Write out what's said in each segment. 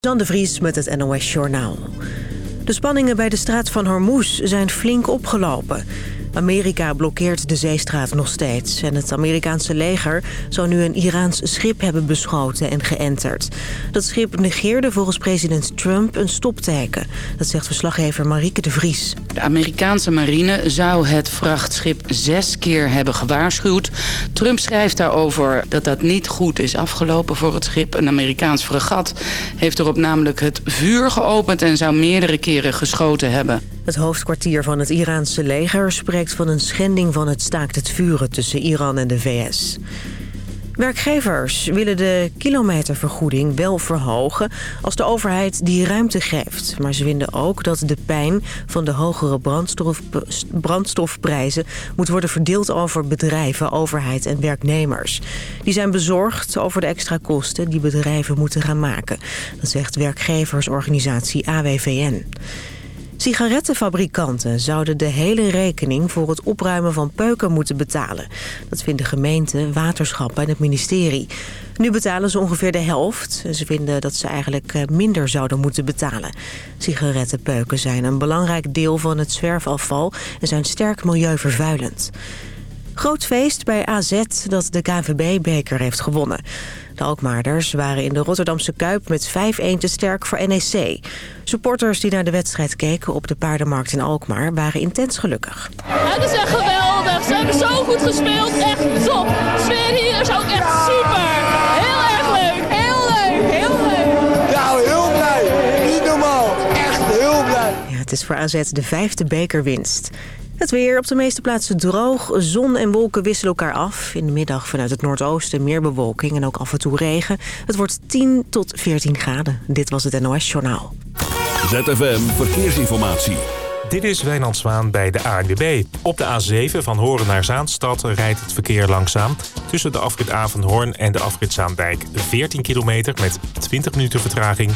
Dan de Vries met het NOS Journaal. De spanningen bij de straat van Hormuz zijn flink opgelopen. Amerika blokkeert de zeestraat nog steeds. En het Amerikaanse leger zou nu een Iraans schip hebben beschoten en geënterd. Dat schip negeerde volgens president Trump een stopteken. Dat zegt verslaggever Marieke de Vries. De Amerikaanse marine zou het vrachtschip zes keer hebben gewaarschuwd. Trump schrijft daarover dat dat niet goed is afgelopen voor het schip. Een Amerikaans fregat heeft erop namelijk het vuur geopend... en zou meerdere keren geschoten hebben. Het hoofdkwartier van het Iraanse leger spreekt van een schending van het staakt het vuren tussen Iran en de VS. Werkgevers willen de kilometervergoeding wel verhogen als de overheid die ruimte geeft. Maar ze vinden ook dat de pijn van de hogere brandstof, brandstofprijzen moet worden verdeeld over bedrijven, overheid en werknemers. Die zijn bezorgd over de extra kosten die bedrijven moeten gaan maken. Dat zegt werkgeversorganisatie AWVN. Sigarettenfabrikanten zouden de hele rekening voor het opruimen van peuken moeten betalen. Dat vinden gemeenten, waterschappen en het ministerie. Nu betalen ze ongeveer de helft. Ze vinden dat ze eigenlijk eh, minder zouden moeten betalen. Sigarettenpeuken zijn een belangrijk deel van het zwerfafval en zijn sterk milieuvervuilend. Groot feest bij AZ dat de KNVB-beker heeft gewonnen. De Alkmaarders waren in de Rotterdamse Kuip met 5-1 te sterk voor NEC. Supporters die naar de wedstrijd keken op de paardenmarkt in Alkmaar waren intens gelukkig. Het is echt geweldig. Ze hebben zo goed gespeeld. Echt top. sfeer hier is ook echt super. Heel erg leuk. Heel leuk. Heel leuk. Ja, heel blij. Niet normaal. Echt heel blij. Ja, het is voor AZ de vijfde bekerwinst. Het weer op de meeste plaatsen droog. Zon en wolken wisselen elkaar af. In de middag vanuit het noordoosten meer bewolking en ook af en toe regen. Het wordt 10 tot 14 graden. Dit was het NOS Journaal. ZFM Verkeersinformatie. Dit is Wijnand Zwaan bij de ANWB. Op de A7 van Horen naar Zaanstad rijdt het verkeer langzaam. Tussen de afrit Avenhoorn en de afrit Zaandijk 14 kilometer met 20 minuten vertraging.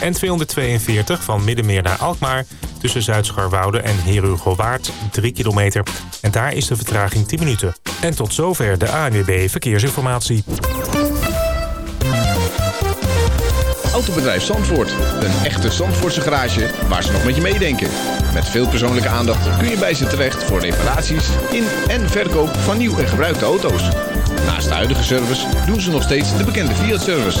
En 242 van Middenmeer naar Alkmaar tussen Zuid-Scharwoude en Herugowaard 3 kilometer. En daar is de vertraging 10 minuten. En tot zover de ANWB Verkeersinformatie. Autobedrijf Zandvoort. Een echte Zandvoortse garage waar ze nog met je meedenken. Met veel persoonlijke aandacht kun je bij ze terecht voor reparaties in en verkoop van nieuw en gebruikte auto's. Naast de huidige service doen ze nog steeds de bekende Fiat-service.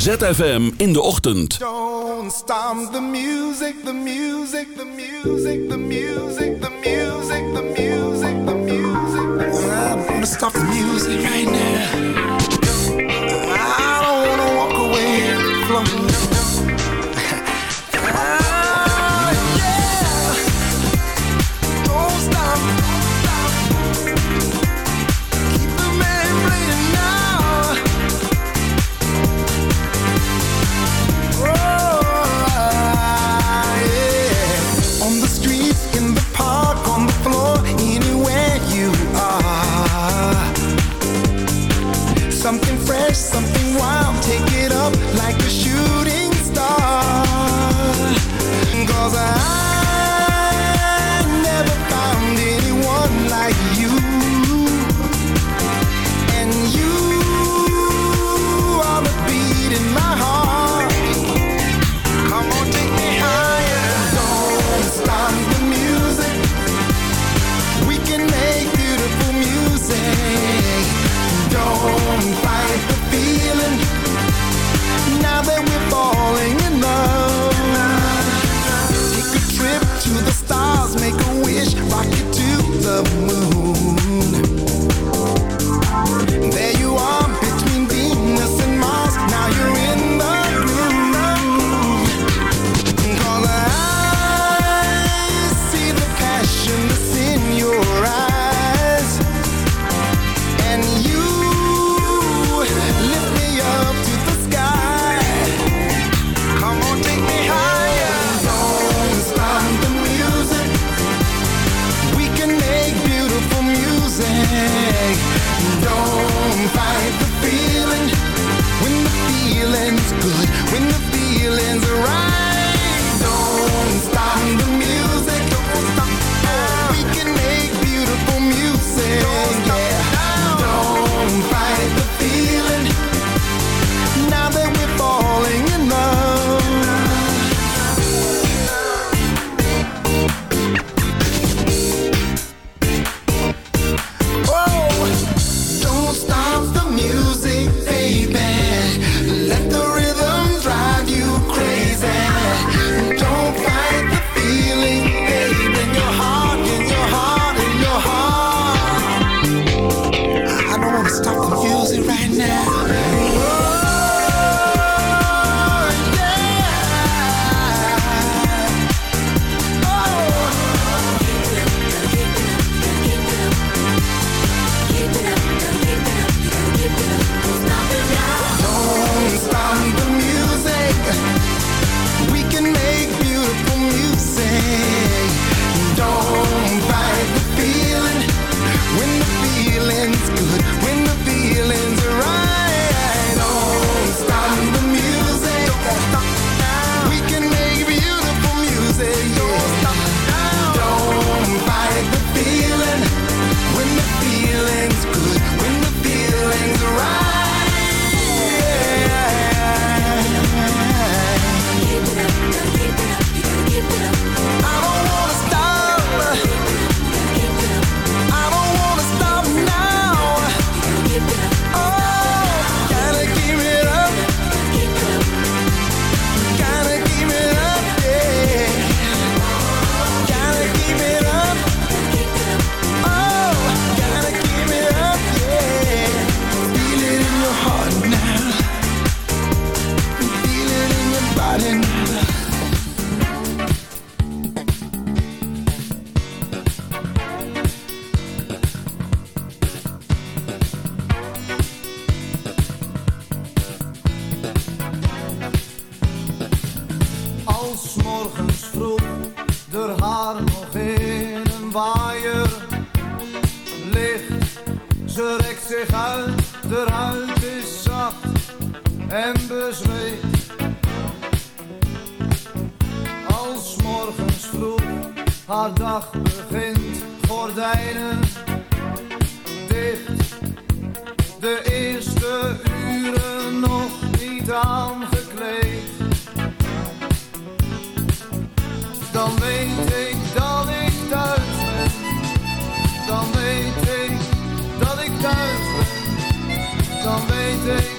ZFM in de ochtend. Don't stop the music, the music, the music, the music, the music, the music, the music. I'm gonna stop the music right now. I don't wanna walk away from zich uit, de ruimte is zacht en bezweet. Als morgens vroeg haar dag begint, gordijnen dicht. De eerste uren nog niet aan. weten.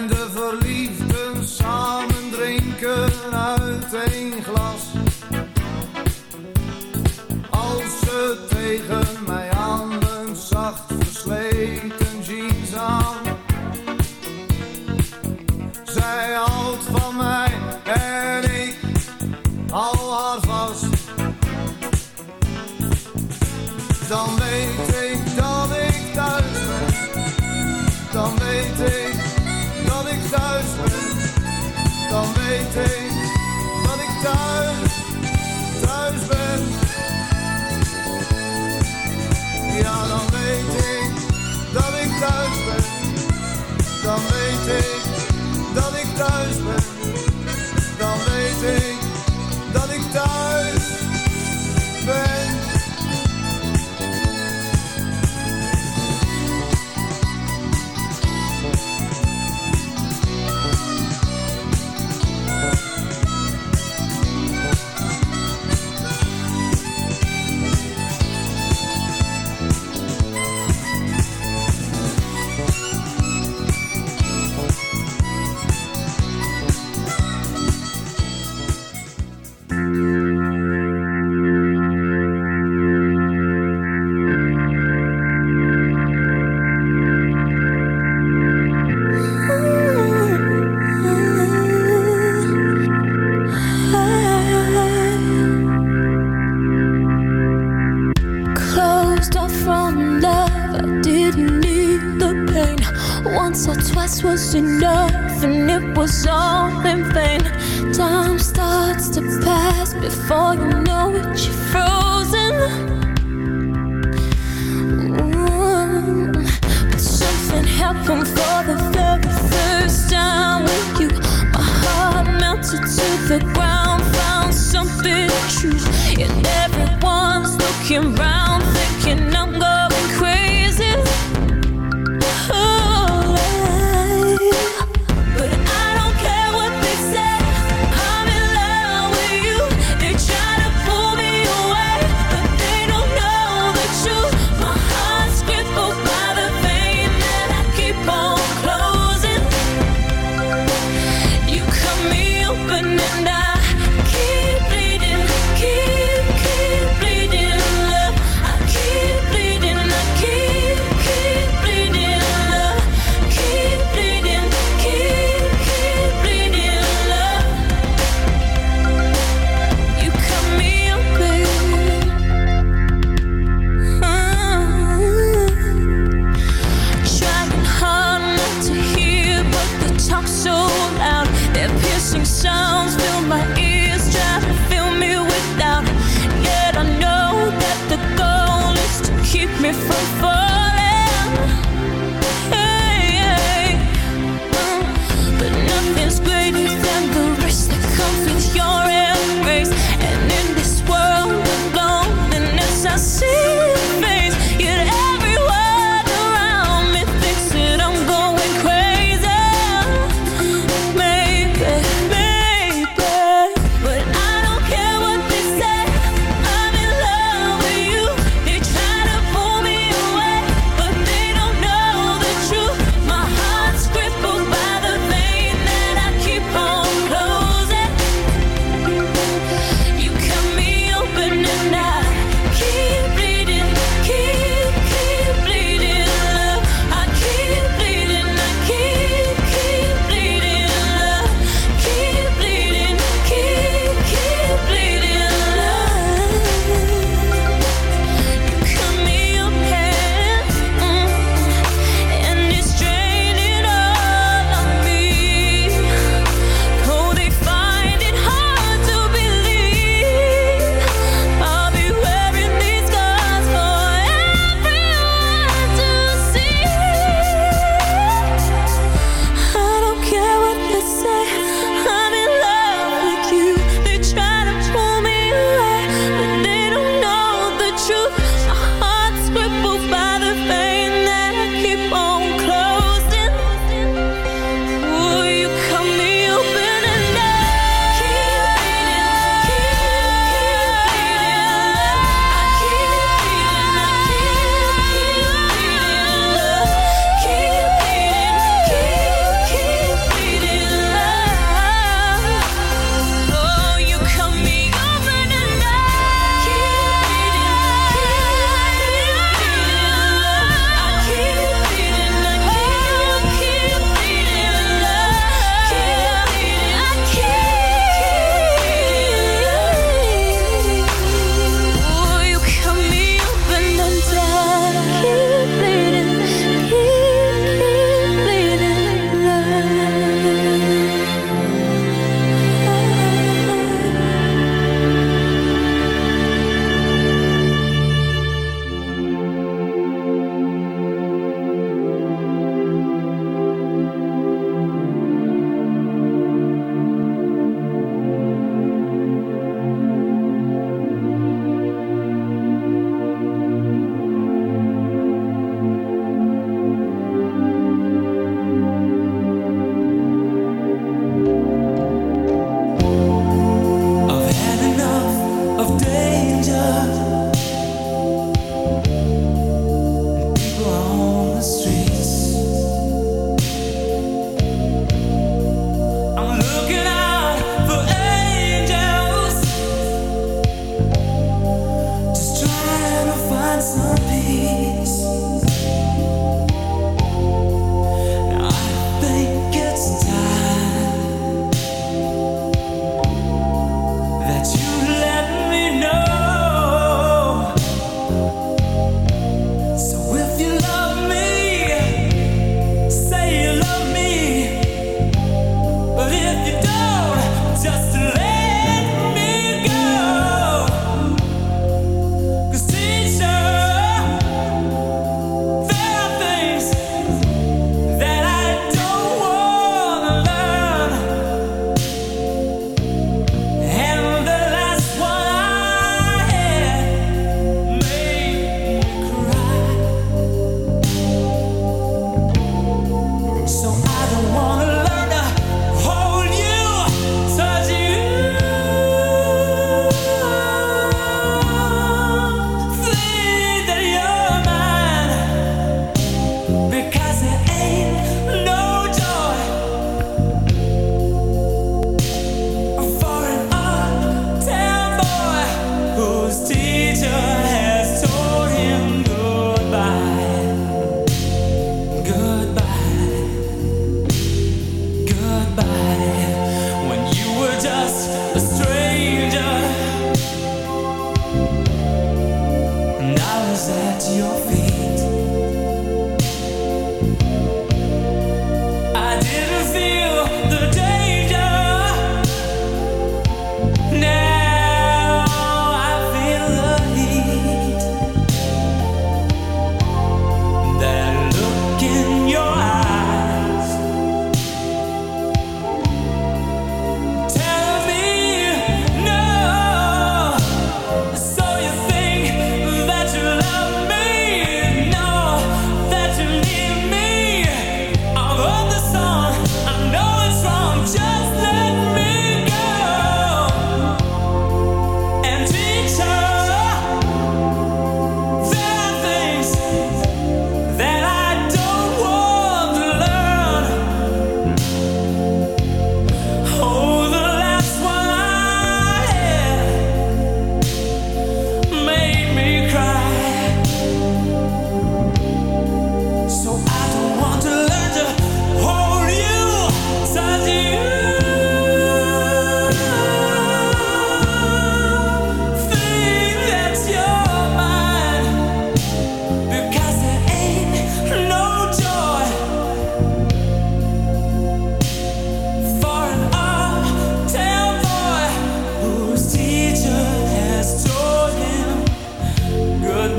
en de.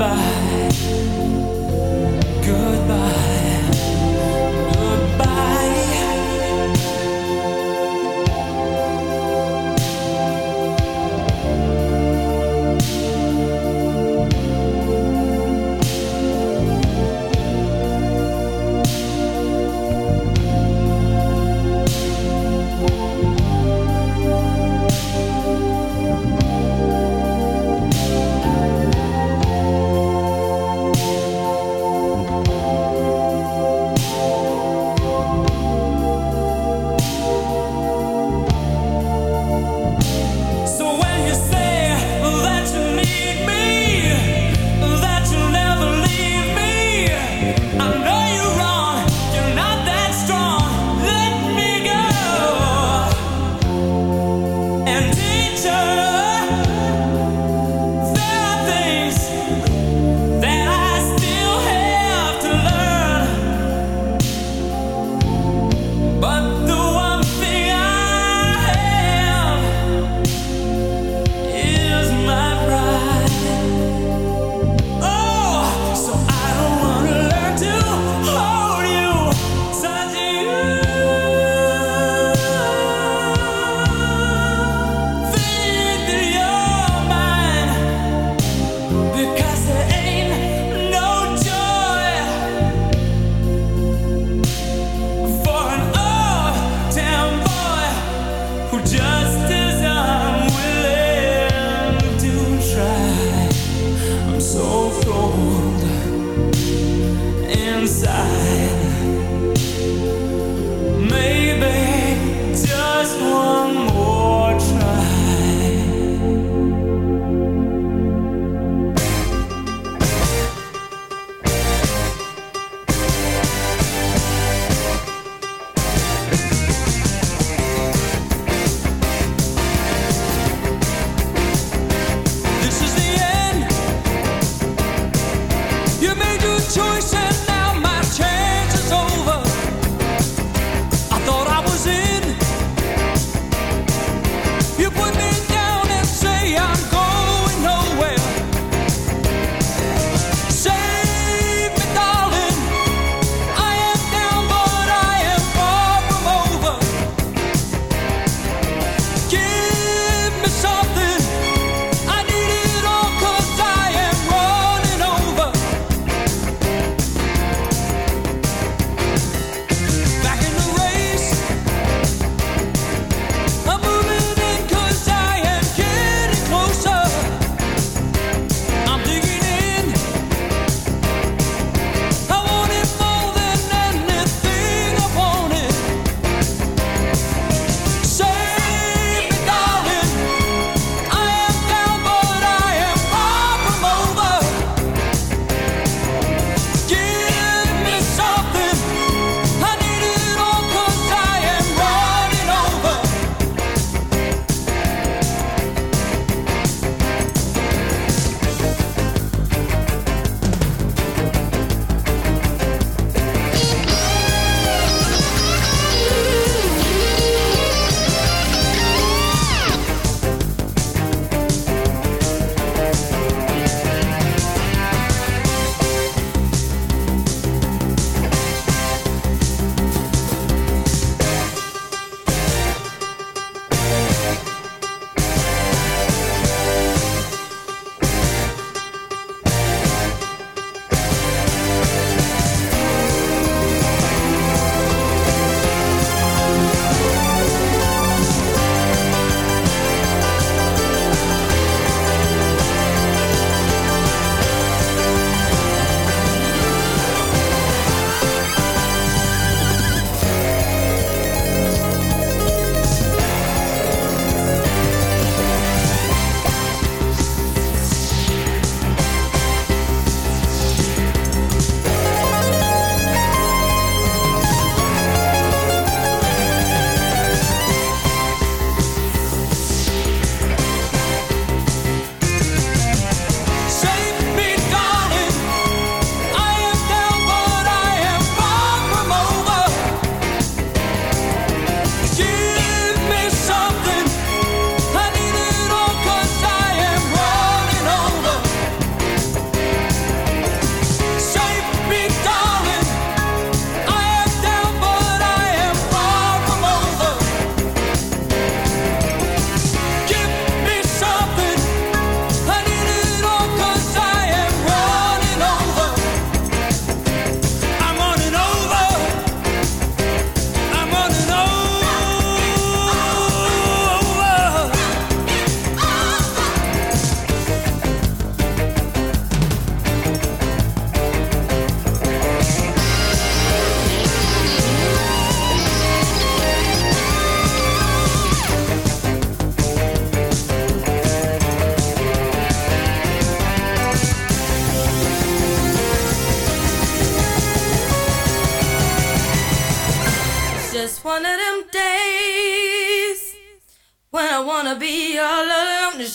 goodbye.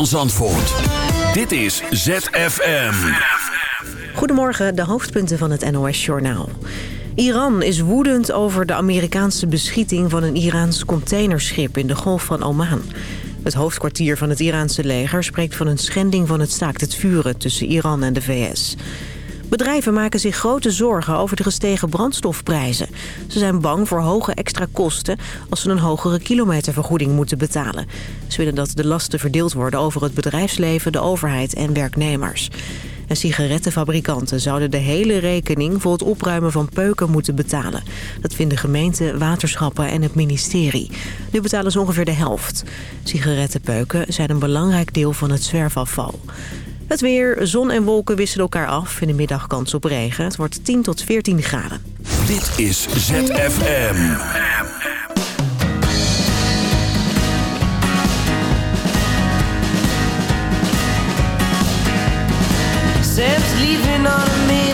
van Zandvoort. Dit is ZFM. Goedemorgen, de hoofdpunten van het NOS-journaal. Iran is woedend over de Amerikaanse beschieting van een Iraans containerschip in de Golf van Oman. Het hoofdkwartier van het Iraanse leger spreekt van een schending van het staakt het vuren tussen Iran en de VS. Bedrijven maken zich grote zorgen over de gestegen brandstofprijzen. Ze zijn bang voor hoge extra kosten als ze een hogere kilometervergoeding moeten betalen. Ze willen dat de lasten verdeeld worden over het bedrijfsleven, de overheid en werknemers. En sigarettenfabrikanten zouden de hele rekening voor het opruimen van peuken moeten betalen. Dat vinden gemeenten, waterschappen en het ministerie. Nu betalen ze ongeveer de helft. Sigarettenpeuken zijn een belangrijk deel van het zwerfafval. Het weer, zon en wolken wisselen elkaar af. In de middag kans op regen. Het wordt 10 tot 14 graden. Dit is ZFM. Sam's leaving on a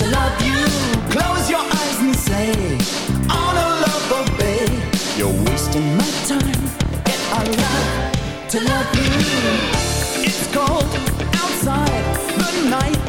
to love you. Close your eyes and say Honor love a bay You're wasting my time Yet I love to love you It's cold outside. The night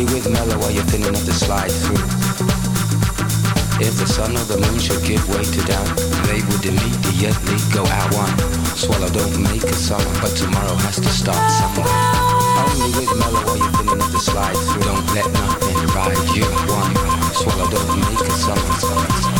only with mellow are you thin enough to slide through. If the sun or the moon should give way to doubt, they would immediately go out one. Swallow don't make a summer, but tomorrow has to start somewhere. Only with mellow are you thin enough to slide through. Don't let nothing ride you one. Swallow don't make a summer.